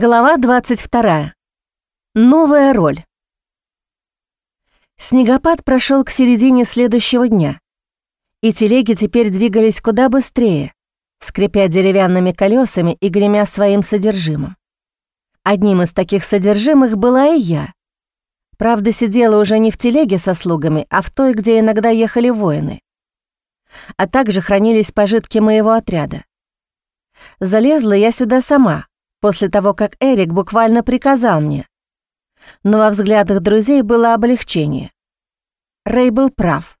Глава 22. Новая роль. Снегопад прошел к середине следующего дня, и телеги теперь двигались куда быстрее, скрипя деревянными колесами и гремя своим содержимым. Одним из таких содержимых была и я. Правда, сидела уже не в телеге со слугами, а в той, где иногда ехали воины. А также хранились пожитки моего отряда. Залезла я сюда сама, после того, как Эрик буквально приказал мне. Но во взглядах друзей было облегчение. Рэй был прав.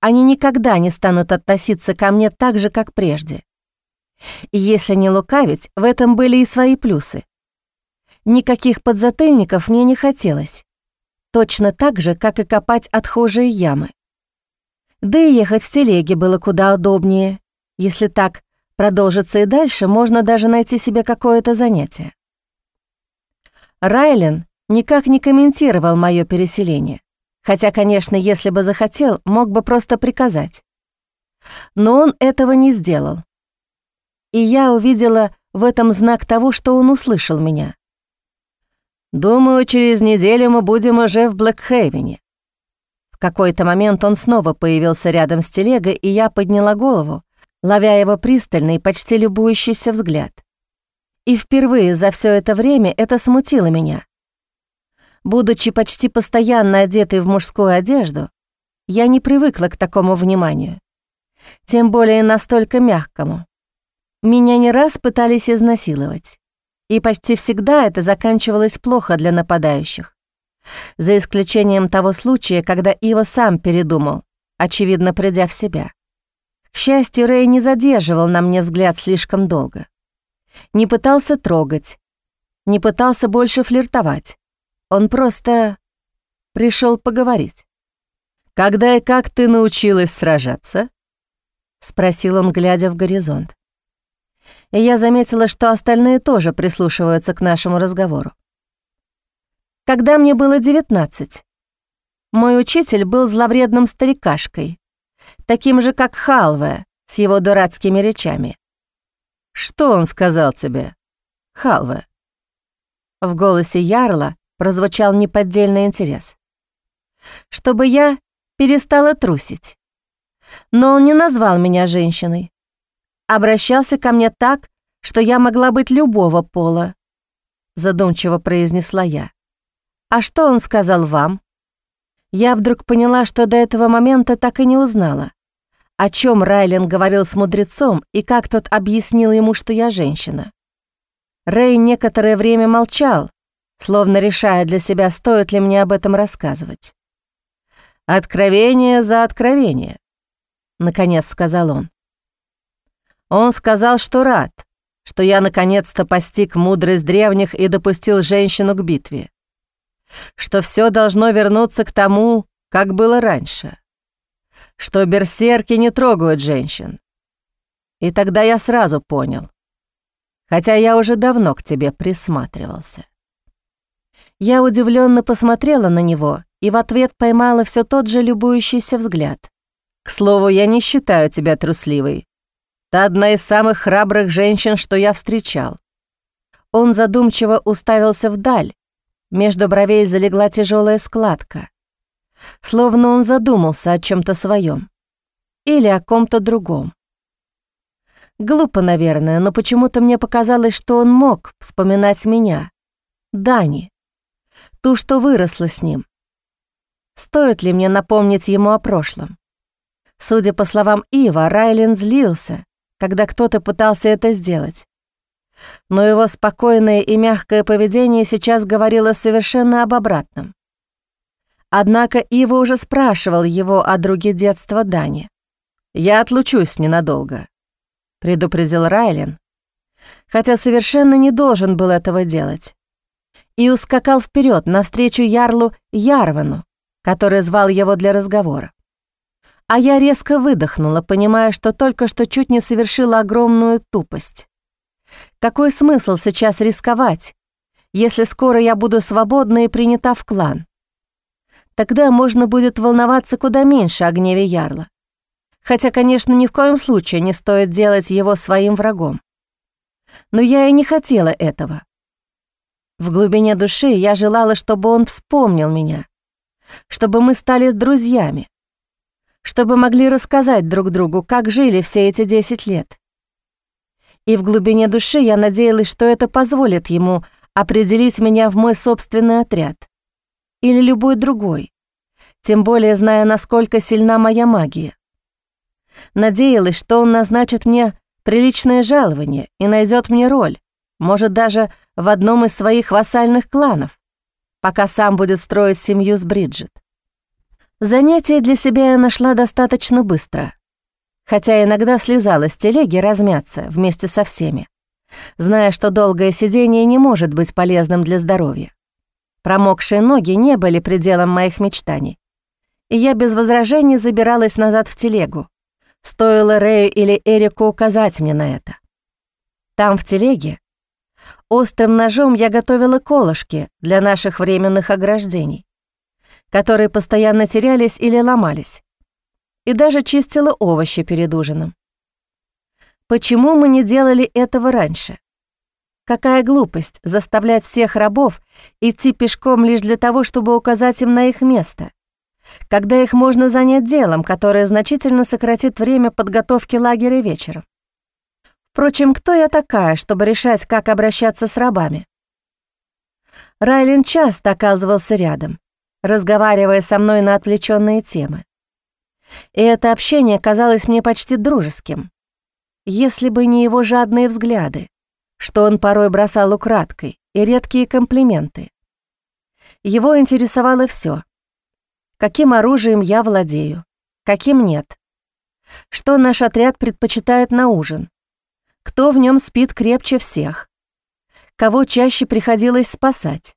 Они никогда не станут относиться ко мне так же, как прежде. И если не лукавить, в этом были и свои плюсы. Никаких подзатыльников мне не хотелось. Точно так же, как и копать отхожие ямы. Да и ехать в телеге было куда удобнее, если так продолжится и дальше, можно даже найти себе какое-то занятие. Райлен никак не комментировал мое переселение, хотя, конечно, если бы захотел, мог бы просто приказать. Но он этого не сделал. И я увидела в этом знак того, что он услышал меня. «Думаю, через неделю мы будем уже в Блэкхейвене». В какой-то момент он снова появился рядом с телегой, и я подняла голову, ловя его пристальный, почти любующийся взгляд. И впервые за все это время это смутило меня. Будучи почти постоянно одетой в мужскую одежду, я не привыкла к такому вниманию, тем более настолько мягкому. Меня не раз пытались изнасиловать, и почти всегда это заканчивалось плохо для нападающих, за исключением того случая, когда Ива сам передумал, очевидно, придя в себя. К счастью, Рэй не задерживал на мне взгляд слишком долго. Не пытался трогать, не пытался больше флиртовать. Он просто пришел поговорить. «Когда и как ты научилась сражаться?» — спросил он, глядя в горизонт. И я заметила, что остальные тоже прислушиваются к нашему разговору. Когда мне было девятнадцать, мой учитель был зловредным старикашкой, таким же, как Халве, с его дурацкими речами. «Что он сказал тебе, Халве?» В голосе Ярла прозвучал неподдельный интерес. «Чтобы я перестала трусить. Но он не назвал меня женщиной. Обращался ко мне так, что я могла быть любого пола», задумчиво произнесла я. «А что он сказал вам?» Я вдруг поняла, что до этого момента так и не узнала, о чем Райлен говорил с мудрецом и как тот объяснил ему, что я женщина. Рэй некоторое время молчал, словно решая для себя, стоит ли мне об этом рассказывать. «Откровение за откровение», — наконец сказал он. Он сказал, что рад, что я наконец-то постиг мудрость древних и допустил женщину к битве что все должно вернуться к тому, как было раньше, что берсерки не трогают женщин. И тогда я сразу понял, хотя я уже давно к тебе присматривался. Я удивленно посмотрела на него и в ответ поймала все тот же любующийся взгляд. «К слову, я не считаю тебя трусливой. Ты одна из самых храбрых женщин, что я встречал». Он задумчиво уставился вдаль, между бровей залегла тяжелая складка. Словно он задумался о чем то своем Или о ком-то другом. Глупо, наверное, но почему-то мне показалось, что он мог вспоминать меня, Дани, ту, что выросла с ним. Стоит ли мне напомнить ему о прошлом? Судя по словам Ива, Райлен злился, когда кто-то пытался это сделать но его спокойное и мягкое поведение сейчас говорило совершенно об обратном. Однако Ива уже спрашивал его о друге детства Дани. «Я отлучусь ненадолго», — предупредил Райлен, хотя совершенно не должен был этого делать, и ускакал вперед навстречу Ярлу Ярвану, который звал его для разговора. А я резко выдохнула, понимая, что только что чуть не совершила огромную тупость. Какой смысл сейчас рисковать, если скоро я буду свободна и принята в клан? Тогда можно будет волноваться куда меньше о гневе Ярла. Хотя, конечно, ни в коем случае не стоит делать его своим врагом. Но я и не хотела этого. В глубине души я желала, чтобы он вспомнил меня, чтобы мы стали друзьями, чтобы могли рассказать друг другу, как жили все эти 10 лет. И в глубине души я надеялась, что это позволит ему определить меня в мой собственный отряд или любой другой, тем более зная, насколько сильна моя магия. Надеялась, что он назначит мне приличное жалование и найдет мне роль, может, даже в одном из своих вассальных кланов, пока сам будет строить семью с Бриджит. Занятие для себя я нашла достаточно быстро, хотя иногда слезала с телеги размяться вместе со всеми, зная, что долгое сидение не может быть полезным для здоровья. Промокшие ноги не были пределом моих мечтаний, и я без возражений забиралась назад в телегу. Стоило Рэю или Эрику указать мне на это. Там, в телеге, острым ножом я готовила колышки для наших временных ограждений которые постоянно терялись или ломались, и даже чистила овощи перед ужином. Почему мы не делали этого раньше? Какая глупость заставлять всех рабов идти пешком лишь для того, чтобы указать им на их место, когда их можно занять делом, которое значительно сократит время подготовки лагеря вечером. Впрочем, кто я такая, чтобы решать, как обращаться с рабами? Райлин часто оказывался рядом, разговаривая со мной на отвлеченные темы. И это общение казалось мне почти дружеским. Если бы не его жадные взгляды, что он порой бросал украдкой, и редкие комплименты. Его интересовало все: Каким оружием я владею, каким нет. Что наш отряд предпочитает на ужин. Кто в нем спит крепче всех. Кого чаще приходилось спасать.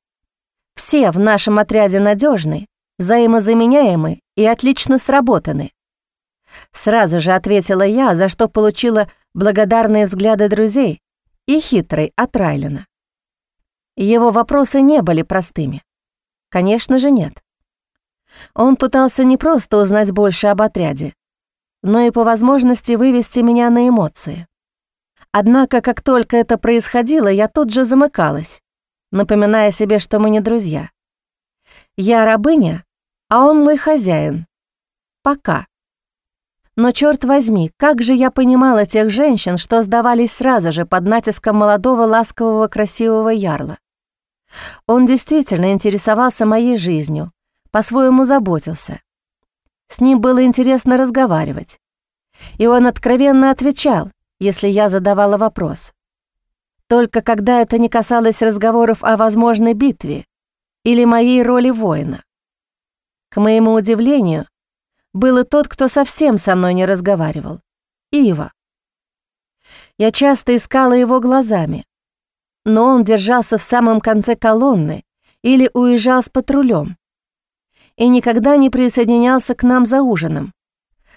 Все в нашем отряде надежны, взаимозаменяемы и отлично сработаны. Сразу же ответила я, за что получила благодарные взгляды друзей и хитрый от Райлина. Его вопросы не были простыми. Конечно же, нет. Он пытался не просто узнать больше об отряде, но и по возможности вывести меня на эмоции. Однако, как только это происходило, я тут же замыкалась, напоминая себе, что мы не друзья. Я рабыня, а он мой хозяин. Пока. Но черт возьми, как же я понимала тех женщин, что сдавались сразу же под натиском молодого, ласкового, красивого ярла. Он действительно интересовался моей жизнью, по-своему заботился. С ним было интересно разговаривать. И он откровенно отвечал, если я задавала вопрос только когда это не касалось разговоров о возможной битве или моей роли воина. К моему удивлению, был и тот, кто совсем со мной не разговаривал — Ива. Я часто искала его глазами, но он держался в самом конце колонны или уезжал с патрулем и никогда не присоединялся к нам за ужином,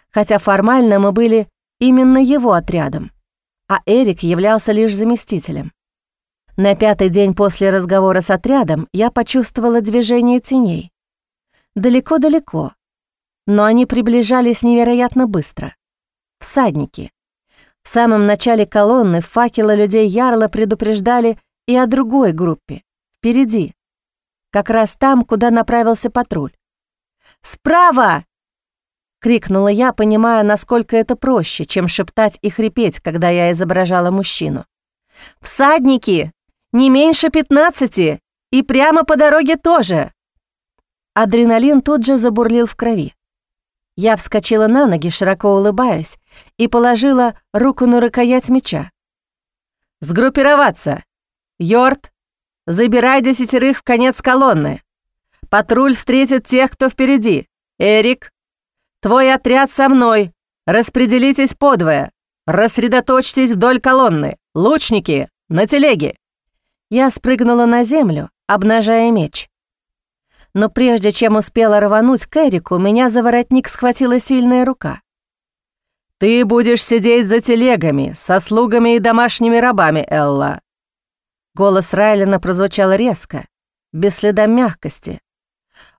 хотя формально мы были именно его отрядом а Эрик являлся лишь заместителем. На пятый день после разговора с отрядом я почувствовала движение теней. Далеко-далеко, но они приближались невероятно быстро. Всадники. В самом начале колонны факелы людей Ярла предупреждали и о другой группе, впереди, как раз там, куда направился патруль. «Справа!» крикнула я, понимая, насколько это проще, чем шептать и хрипеть, когда я изображала мужчину. «Всадники! Не меньше пятнадцати! И прямо по дороге тоже!» Адреналин тут же забурлил в крови. Я вскочила на ноги, широко улыбаясь, и положила руку на рукоять меча. «Сгруппироваться! Йорд, забирай десятерых в конец колонны! Патруль встретит тех, кто впереди! Эрик, Твой отряд со мной. Распределитесь подвое. Рассредоточьтесь вдоль колонны. Лучники, на телеге». Я спрыгнула на землю, обнажая меч. Но прежде чем успела рвануть к Эрику, меня за воротник схватила сильная рука. «Ты будешь сидеть за телегами, со слугами и домашними рабами, Элла». Голос Райлина прозвучал резко, без следа мягкости.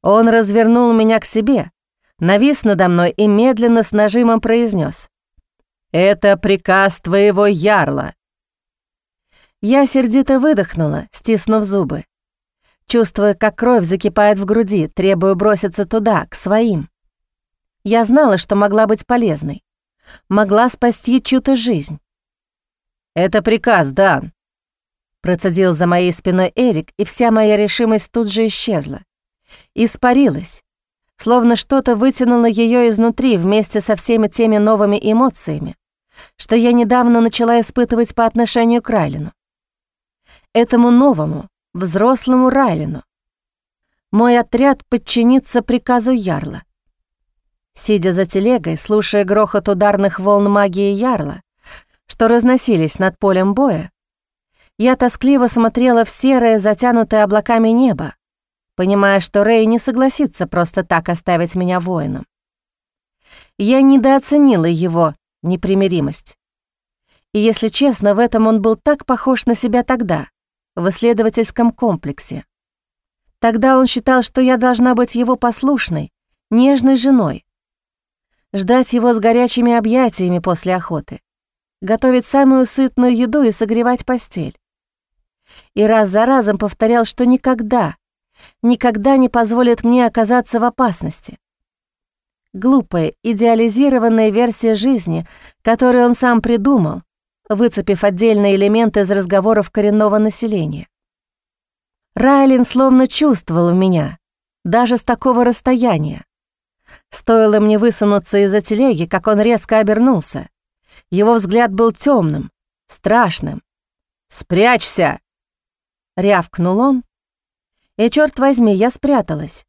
Он развернул меня к себе, навис надо мной и медленно с нажимом произнес: «Это приказ твоего ярла». Я сердито выдохнула, стиснув зубы, чувствуя, как кровь закипает в груди, требуя броситься туда, к своим. Я знала, что могла быть полезной, могла спасти чью-то жизнь. «Это приказ, Дан», — процедил за моей спиной Эрик, и вся моя решимость тут же исчезла. Испарилась, словно что-то вытянуло ее изнутри вместе со всеми теми новыми эмоциями, что я недавно начала испытывать по отношению к Райлину. Этому новому, взрослому Райлину. Мой отряд подчинится приказу Ярла. Сидя за телегой, слушая грохот ударных волн магии Ярла, что разносились над полем боя, я тоскливо смотрела в серое, затянутое облаками небо, понимая, что Рэй не согласится просто так оставить меня воином. Я недооценила его непримиримость. И, если честно, в этом он был так похож на себя тогда, в исследовательском комплексе. Тогда он считал, что я должна быть его послушной, нежной женой, ждать его с горячими объятиями после охоты, готовить самую сытную еду и согревать постель. И раз за разом повторял, что никогда, никогда не позволит мне оказаться в опасности. Глупая, идеализированная версия жизни, которую он сам придумал, выцепив отдельные элементы из разговоров коренного населения. Райлин словно чувствовал меня, даже с такого расстояния. Стоило мне высунуться из-за телеги, как он резко обернулся, его взгляд был темным, страшным. «Спрячься!» — рявкнул он. И, черт возьми, я спряталась,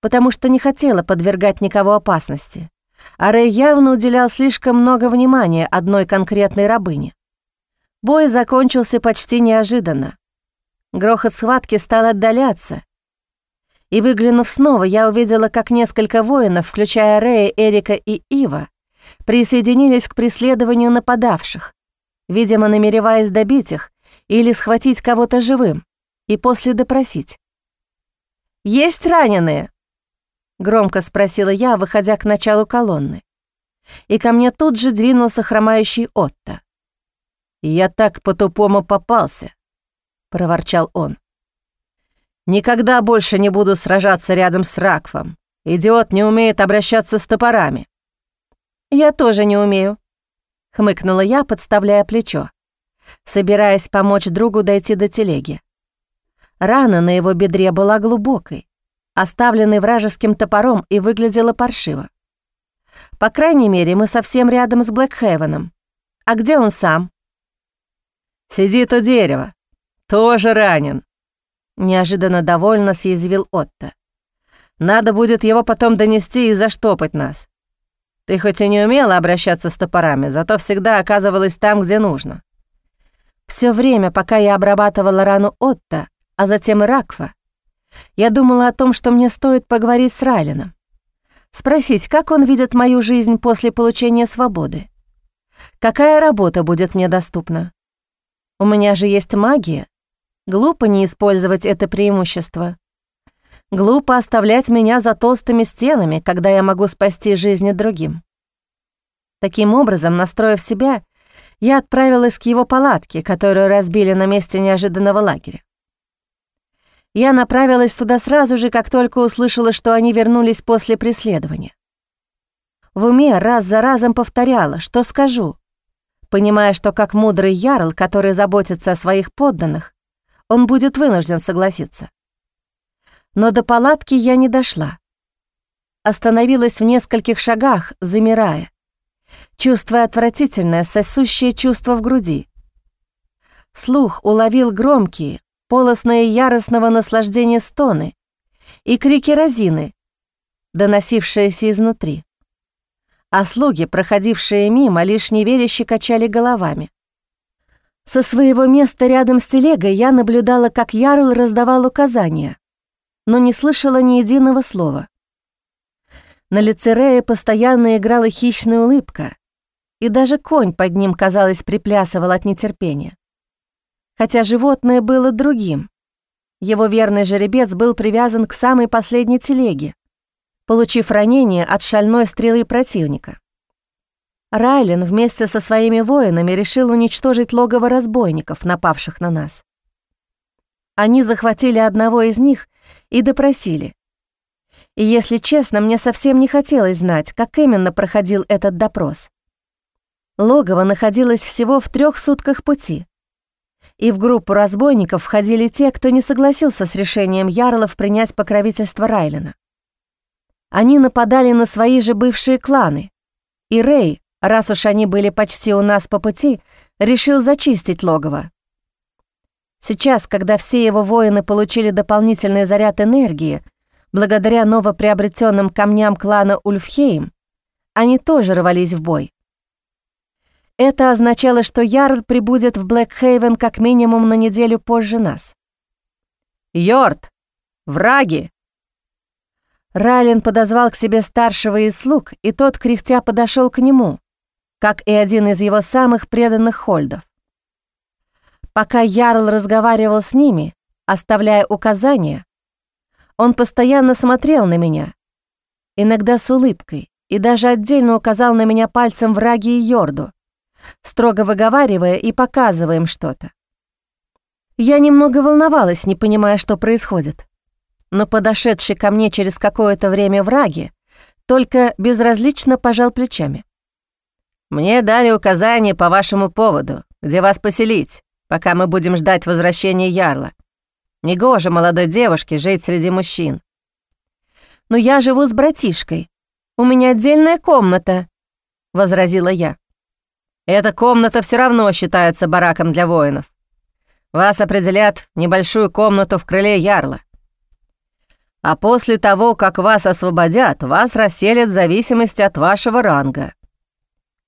потому что не хотела подвергать никого опасности. А Рэй явно уделял слишком много внимания одной конкретной рабыне. Бой закончился почти неожиданно. Грохот схватки стал отдаляться. И, выглянув снова, я увидела, как несколько воинов, включая Рэя, Эрика и Ива, присоединились к преследованию нападавших, видимо, намереваясь добить их или схватить кого-то живым и после допросить. «Есть раненые?» — громко спросила я, выходя к началу колонны. И ко мне тут же двинулся хромающий Отто. «Я так по-тупому попался», — проворчал он. «Никогда больше не буду сражаться рядом с Ракфом. Идиот не умеет обращаться с топорами». «Я тоже не умею», — хмыкнула я, подставляя плечо, собираясь помочь другу дойти до телеги. Рана на его бедре была глубокой, оставленной вражеским топором и выглядела паршиво. По крайней мере, мы совсем рядом с Блэкхевеном. А где он сам? «Сидит у дерева. Тоже ранен», — неожиданно довольно съязвил Отто. «Надо будет его потом донести и заштопать нас. Ты хоть и не умела обращаться с топорами, зато всегда оказывалась там, где нужно. Все время, пока я обрабатывала рану Отто, а затем и Раква, я думала о том, что мне стоит поговорить с Райлином. Спросить, как он видит мою жизнь после получения свободы. Какая работа будет мне доступна? У меня же есть магия. Глупо не использовать это преимущество. Глупо оставлять меня за толстыми стенами, когда я могу спасти жизни другим. Таким образом, настроив себя, я отправилась к его палатке, которую разбили на месте неожиданного лагеря. Я направилась туда сразу же, как только услышала, что они вернулись после преследования. В уме раз за разом повторяла, что скажу, понимая, что как мудрый ярл, который заботится о своих подданных, он будет вынужден согласиться. Но до палатки я не дошла. Остановилась в нескольких шагах, замирая, чувствуя отвратительное, сосущее чувство в груди. Слух уловил громкие, полостные яростного наслаждения стоны и крики разины, доносившиеся изнутри. А слуги, проходившие мимо, лишь неверяще качали головами. Со своего места рядом с телегой я наблюдала, как Ярл раздавал указания, но не слышала ни единого слова. На лице Рея постоянно играла хищная улыбка, и даже конь под ним, казалось, приплясывал от нетерпения. Хотя животное было другим. Его верный жеребец был привязан к самой последней телеге, получив ранение от шальной стрелы противника. Райлен вместе со своими воинами решил уничтожить логово разбойников, напавших на нас. они захватили одного из них и допросили. И, если честно, мне совсем не хотелось знать, как именно проходил этот допрос. Логово находилось всего в трех сутках пути. И в группу разбойников входили те, кто не согласился с решением Ярлов принять покровительство Райлена. Они нападали на свои же бывшие кланы, и Рэй, раз уж они были почти у нас по пути, решил зачистить логово. Сейчас, когда все его воины получили дополнительный заряд энергии, благодаря новоприобретенным камням клана Ульфхейм, они тоже рвались в бой. Это означало, что Ярл прибудет в Блэкхейвен как минимум на неделю позже нас. «Йорд! Враги!» Райлен подозвал к себе старшего из слуг, и тот, кряхтя, подошел к нему, как и один из его самых преданных хольдов. Пока Ярл разговаривал с ними, оставляя указания, он постоянно смотрел на меня, иногда с улыбкой, и даже отдельно указал на меня пальцем враги и Йорду, строго выговаривая и показывая им что-то. Я немного волновалась, не понимая, что происходит. Но подошедший ко мне через какое-то время враги только безразлично пожал плечами. «Мне дали указание по вашему поводу, где вас поселить, пока мы будем ждать возвращения Ярла. Негоже молодой девушке жить среди мужчин. «Но я живу с братишкой. У меня отдельная комната», — возразила я. «Эта комната все равно считается бараком для воинов. Вас определят в небольшую комнату в крыле Ярла. А после того, как вас освободят, вас расселят в зависимости от вашего ранга».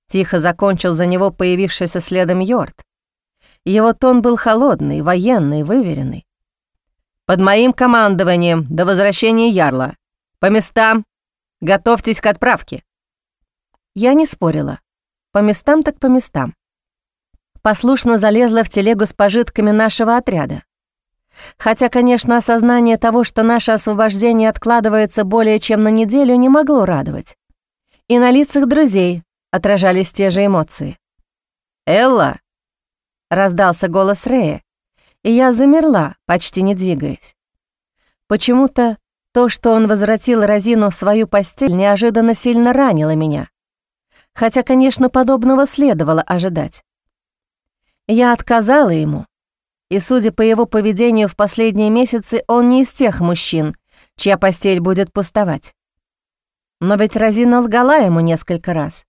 Тихо закончил за него появившийся следом Йорд. Его тон был холодный, военный, выверенный. Под моим командованием до возвращения Ярла. По местам. Готовьтесь к отправке». Я не спорила. По местам так по местам. Послушно залезла в телегу с пожитками нашего отряда. Хотя, конечно, осознание того, что наше освобождение откладывается более чем на неделю, не могло радовать. И на лицах друзей отражались те же эмоции. «Элла!» — раздался голос Рея, и я замерла, почти не двигаясь. Почему-то то, что он возвратил Розину в свою постель, неожиданно сильно ранило меня. Хотя, конечно, подобного следовало ожидать. Я отказала ему, и, судя по его поведению в последние месяцы, он не из тех мужчин, чья постель будет пустовать. Но ведь Розина лгала ему несколько раз.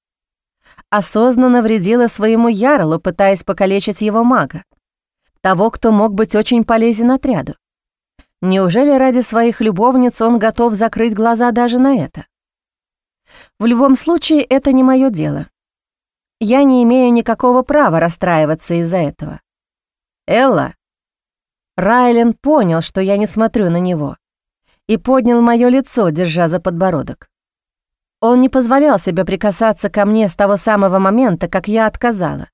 Осознанно вредила своему ярлу, пытаясь покалечить его мага того, кто мог быть очень полезен отряду. Неужели ради своих любовниц он готов закрыть глаза даже на это? В любом случае, это не мое дело. Я не имею никакого права расстраиваться из-за этого. Элла. Райлен понял, что я не смотрю на него, и поднял мое лицо, держа за подбородок. Он не позволял себе прикасаться ко мне с того самого момента, как я отказала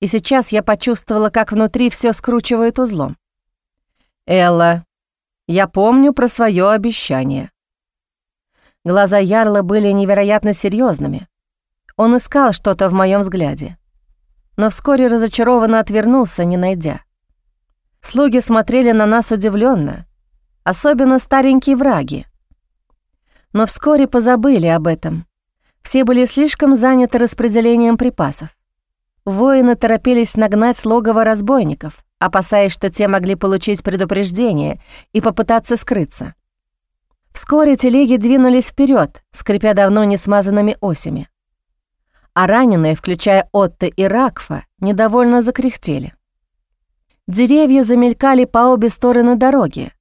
и сейчас я почувствовала, как внутри все скручивает узлом. «Элла, я помню про свое обещание». Глаза Ярла были невероятно серьезными. Он искал что-то в моем взгляде, но вскоре разочарованно отвернулся, не найдя. Слуги смотрели на нас удивленно, особенно старенькие враги. Но вскоре позабыли об этом. Все были слишком заняты распределением припасов. Воины торопились нагнать логово разбойников, опасаясь, что те могли получить предупреждение и попытаться скрыться. Вскоре телеги двинулись вперед, скрипя давно не смазанными осями. А раненые, включая Отто и Ракфа, недовольно закряхтели. Деревья замелькали по обе стороны дороги,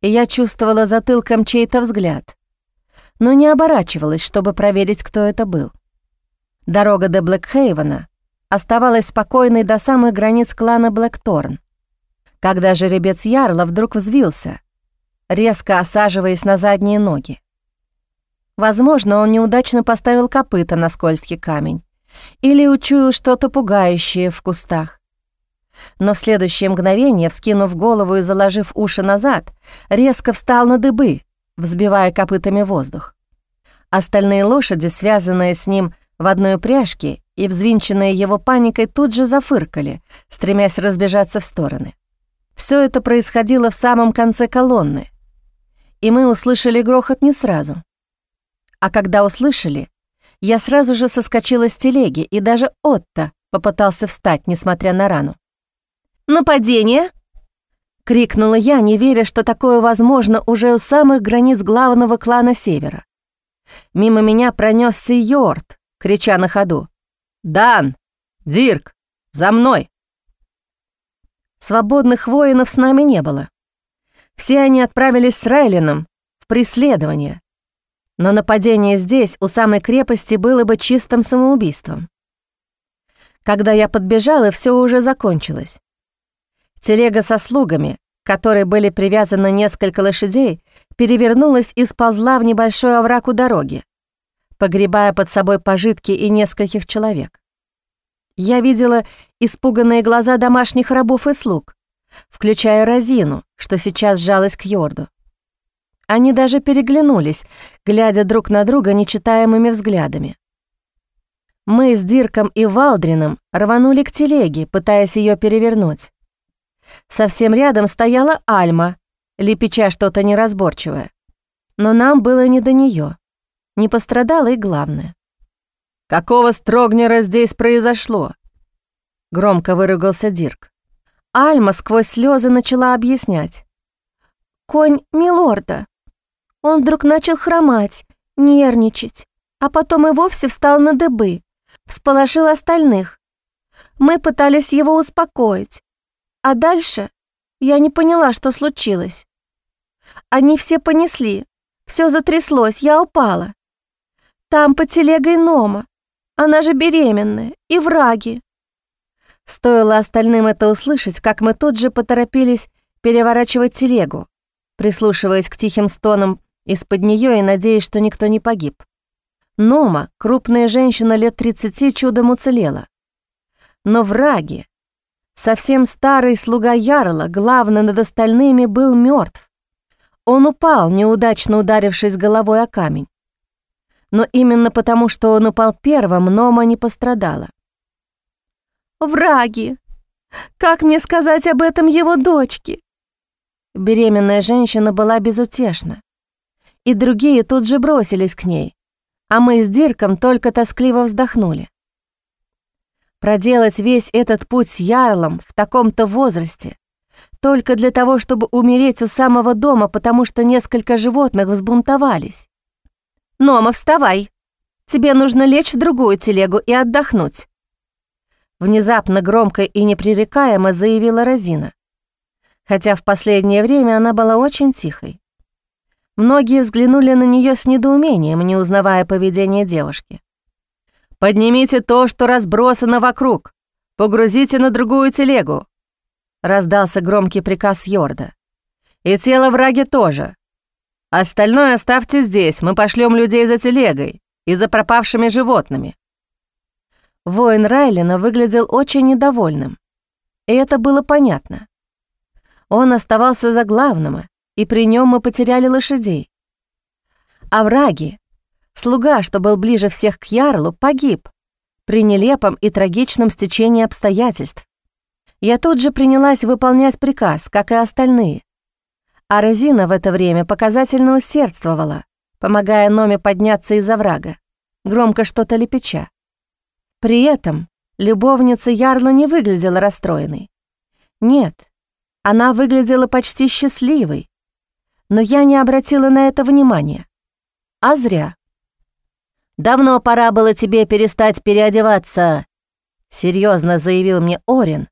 и я чувствовала затылком чей-то взгляд, но не оборачивалась, чтобы проверить, кто это был. Дорога до Блэкхейвена оставалась спокойной до самых границ клана Блэкторн. Когда жеребец Ярла вдруг взвился, резко осаживаясь на задние ноги. Возможно, он неудачно поставил копыта на скользкий камень или учуял что-то пугающее в кустах. Но в следующее мгновение, вскинув голову и заложив уши назад, резко встал на дыбы, взбивая копытами воздух. Остальные лошади, связанные с ним в одной упряжке и, взвинченные его паникой, тут же зафыркали, стремясь разбежаться в стороны. Все это происходило в самом конце колонны, и мы услышали грохот не сразу. А когда услышали, я сразу же соскочила с телеги, и даже Отто попытался встать, несмотря на рану. «Нападение!» — крикнула я, не веря, что такое возможно уже у самых границ главного клана Севера. Мимо меня пронесся Йорд, крича на ходу. «Дан! Дирк! За мной!» Свободных воинов с нами не было. Все они отправились с Райлином в преследование. Но нападение здесь, у самой крепости, было бы чистым самоубийством. Когда я подбежала, все уже закончилось. Телега со слугами, к которой были привязаны несколько лошадей, перевернулась и сползла в небольшой овраг у дороги, погребая под собой пожитки и нескольких человек. Я видела испуганные глаза домашних рабов и слуг, включая Розину, что сейчас сжалась к Йорду. Они даже переглянулись, глядя друг на друга нечитаемыми взглядами. Мы с Дирком и Валдрином рванули к телеге, пытаясь ее перевернуть. Совсем рядом стояла Альма, лепеча что-то неразборчивое. Но нам было не до нее. Не пострадало и главное. «Какого строгнера здесь произошло?» Громко выругался Дирк. Альма сквозь слезы начала объяснять. «Конь Милорда. Он вдруг начал хромать, нервничать, а потом и вовсе встал на дыбы, всполошил остальных. Мы пытались его успокоить, а дальше я не поняла, что случилось. Они все понесли, все затряслось, я упала. Там по телегой Нома, она же беременная, и враги. Стоило остальным это услышать, как мы тут же поторопились переворачивать телегу, прислушиваясь к тихим стонам из-под нее и надеясь, что никто не погиб. Нома, крупная женщина лет 30, чудом уцелела. Но враги, Совсем старый слуга Ярла, главный над остальными, был мертв. Он упал, неудачно ударившись головой о камень. Но именно потому, что он упал первым, Нома не пострадала. «Враги! Как мне сказать об этом его дочке?» Беременная женщина была безутешна. И другие тут же бросились к ней, а мы с Дирком только тоскливо вздохнули. Проделать весь этот путь с Ярлом в таком-то возрасте, только для того, чтобы умереть у самого дома, потому что несколько животных взбунтовались. «Нома, вставай! Тебе нужно лечь в другую телегу и отдохнуть!» Внезапно громко и непререкаемо заявила Розина. Хотя в последнее время она была очень тихой. Многие взглянули на нее с недоумением, не узнавая поведение девушки. «Поднимите то, что разбросано вокруг. Погрузите на другую телегу», — раздался громкий приказ Йорда. «И тело враги тоже. Остальное оставьте здесь, мы пошлем людей за телегой и за пропавшими животными». Воин Райлина выглядел очень недовольным, и это было понятно. Он оставался за главным, и при нем мы потеряли лошадей. А враги, Слуга, что был ближе всех к Ярлу, погиб при нелепом и трагичном стечении обстоятельств. Я тут же принялась выполнять приказ, как и остальные. А Розина в это время показательно усердствовала, помогая Номе подняться из оврага, громко что-то лепеча. При этом любовница Ярла не выглядела расстроенной. Нет, она выглядела почти счастливой, но я не обратила на это внимания. А зря. Давно пора было тебе перестать переодеваться», — серьезно заявил мне Орин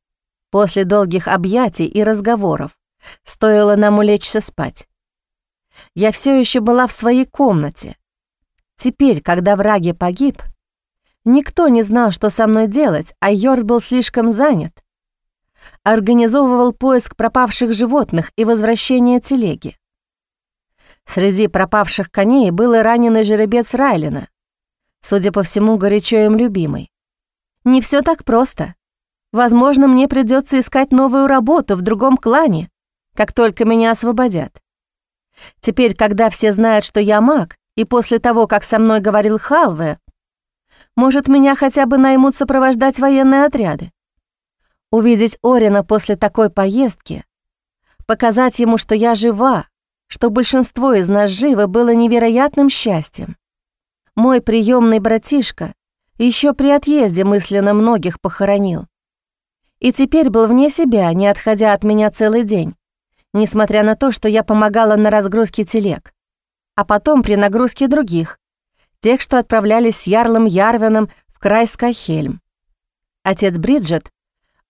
после долгих объятий и разговоров. Стоило нам улечься спать. Я все еще была в своей комнате. Теперь, когда враги погиб, никто не знал, что со мной делать, а Йорд был слишком занят. Организовывал поиск пропавших животных и возвращение телеги. Среди пропавших коней был и раненый жеребец Райлина, судя по всему, горячо им любимый. Не все так просто. Возможно, мне придется искать новую работу в другом клане, как только меня освободят. Теперь, когда все знают, что я маг, и после того, как со мной говорил Халве, может, меня хотя бы наймут сопровождать военные отряды. Увидеть Орина после такой поездки Показать ему, что я жива, что большинство из нас живы, было невероятным счастьем. Мой приемный братишка еще при отъезде мысленно многих похоронил. И теперь был вне себя, не отходя от меня целый день, несмотря на то, что я помогала на разгрузке телег, а потом при нагрузке других, тех, что отправлялись с Ярлом Ярвином в край Скайхельм. Отец Бриджит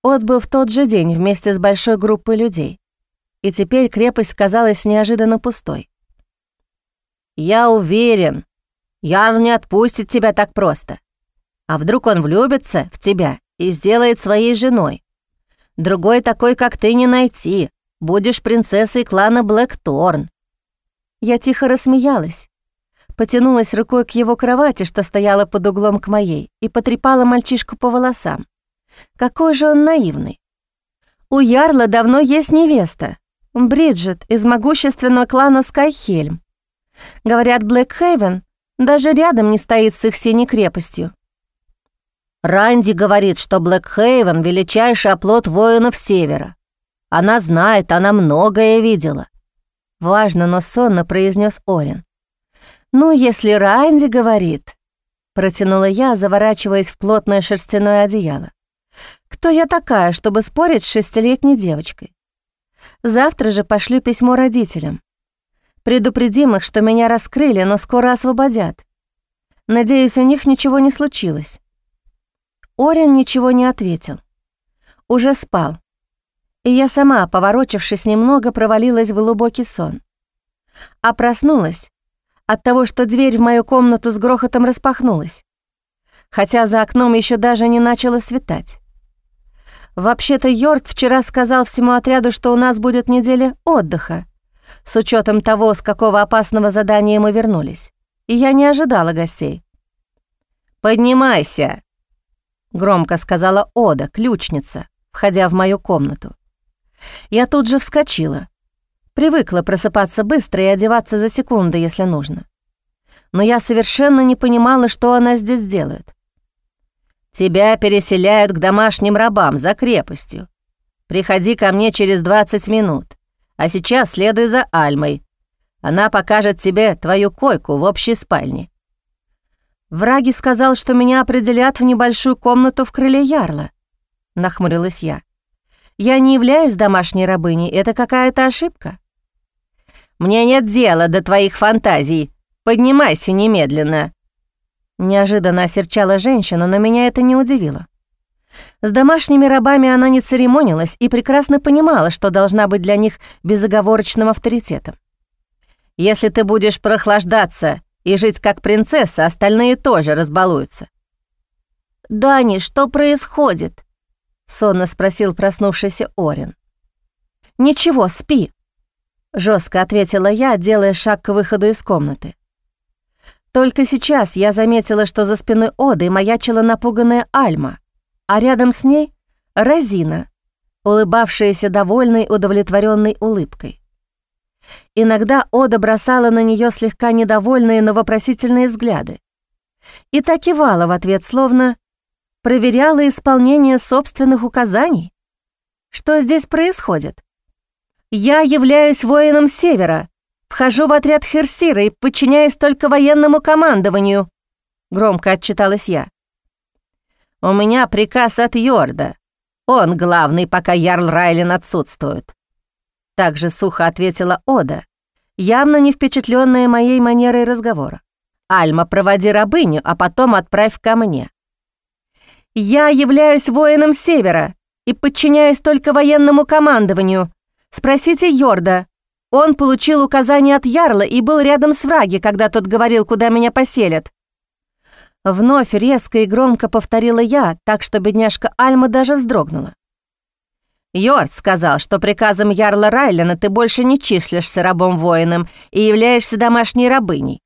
отбыл в тот же день вместе с большой группой людей, и теперь крепость казалась неожиданно пустой. «Я уверен, Ярл не отпустит тебя так просто. А вдруг он влюбится в тебя и сделает своей женой? Другой такой, как ты, не найти. Будешь принцессой клана Блэкторн». Я тихо рассмеялась, потянулась рукой к его кровати, что стояла под углом к моей, и потрепала мальчишку по волосам. Какой же он наивный. У Ярла давно есть невеста, Бриджит из могущественного клана Скайхельм. Говорят, Блэкхейвен даже рядом не стоит с их синей крепостью. Ранди говорит, что Блэкхейвен — величайший оплот воинов Севера. Она знает, она многое видела. Важно, но сонно произнес Орин. «Ну, если Ранди говорит...» Протянула я, заворачиваясь в плотное шерстяное одеяло. Кто я такая, чтобы спорить с шестилетней девочкой? Завтра же пошлю письмо родителям. Предупредим их, что меня раскрыли, но скоро освободят. Надеюсь, у них ничего не случилось. Орин ничего не ответил. Уже спал. И я сама, поворочившись немного, провалилась в глубокий сон. А проснулась от того, что дверь в мою комнату с грохотом распахнулась, хотя за окном еще даже не начало светать. Вообще-то Йорд вчера сказал всему отряду, что у нас будет неделя отдыха, с учетом того, с какого опасного задания мы вернулись. И я не ожидала гостей. «Поднимайся!» — громко сказала Ода, ключница, входя в мою комнату. Я тут же вскочила. Привыкла просыпаться быстро и одеваться за секунды, если нужно. Но я совершенно не понимала, что она здесь делает. Тебя переселяют к домашним рабам за крепостью. Приходи ко мне через 20 минут. А сейчас следуй за Альмой. Она покажет тебе твою койку в общей спальне». «Враги сказал, что меня определят в небольшую комнату в крыле Ярла», — нахмурилась я. «Я не являюсь домашней рабыней, это какая-то ошибка». «Мне нет дела до твоих фантазий. Поднимайся немедленно», Неожиданно осерчала женщина, но меня это не удивило. С домашними рабами она не церемонилась и прекрасно понимала, что должна быть для них безоговорочным авторитетом. «Если ты будешь прохлаждаться и жить как принцесса, остальные тоже разбалуются». «Дани, что происходит?» — сонно спросил проснувшийся Орин. «Ничего, спи», — жестко ответила я, делая шаг к выходу из комнаты. Только сейчас я заметила, что за спиной Оды маячила напуганная Альма, а рядом с ней — Розина, улыбавшаяся довольной, удовлетворенной улыбкой. Иногда Ода бросала на нее слегка недовольные, но вопросительные взгляды. И так кивала в ответ, словно проверяла исполнение собственных указаний. Что здесь происходит? «Я являюсь воином Севера», Вхожу в отряд Херсира и подчиняюсь только военному командованию», — громко отчиталась я. «У меня приказ от Йорда. Он главный, пока Ярл Райлен отсутствует». Также сухо ответила Ода, явно не впечатленная моей манерой разговора. «Альма, проводи рабыню, а потом отправь ко мне». «Я являюсь воином Севера и подчиняюсь только военному командованию. Спросите Йорда», он получил указание от Ярла и был рядом с Враги, когда тот говорил, куда меня поселят. Вновь резко и громко повторила я, так что бедняжка Альма даже вздрогнула. Йорд сказал, что приказом Ярла Райлена ты больше не числишься рабом-воином и являешься домашней рабыней.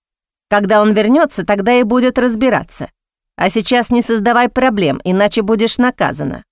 Когда он вернется, тогда и будет разбираться. А сейчас не создавай проблем, иначе будешь наказана.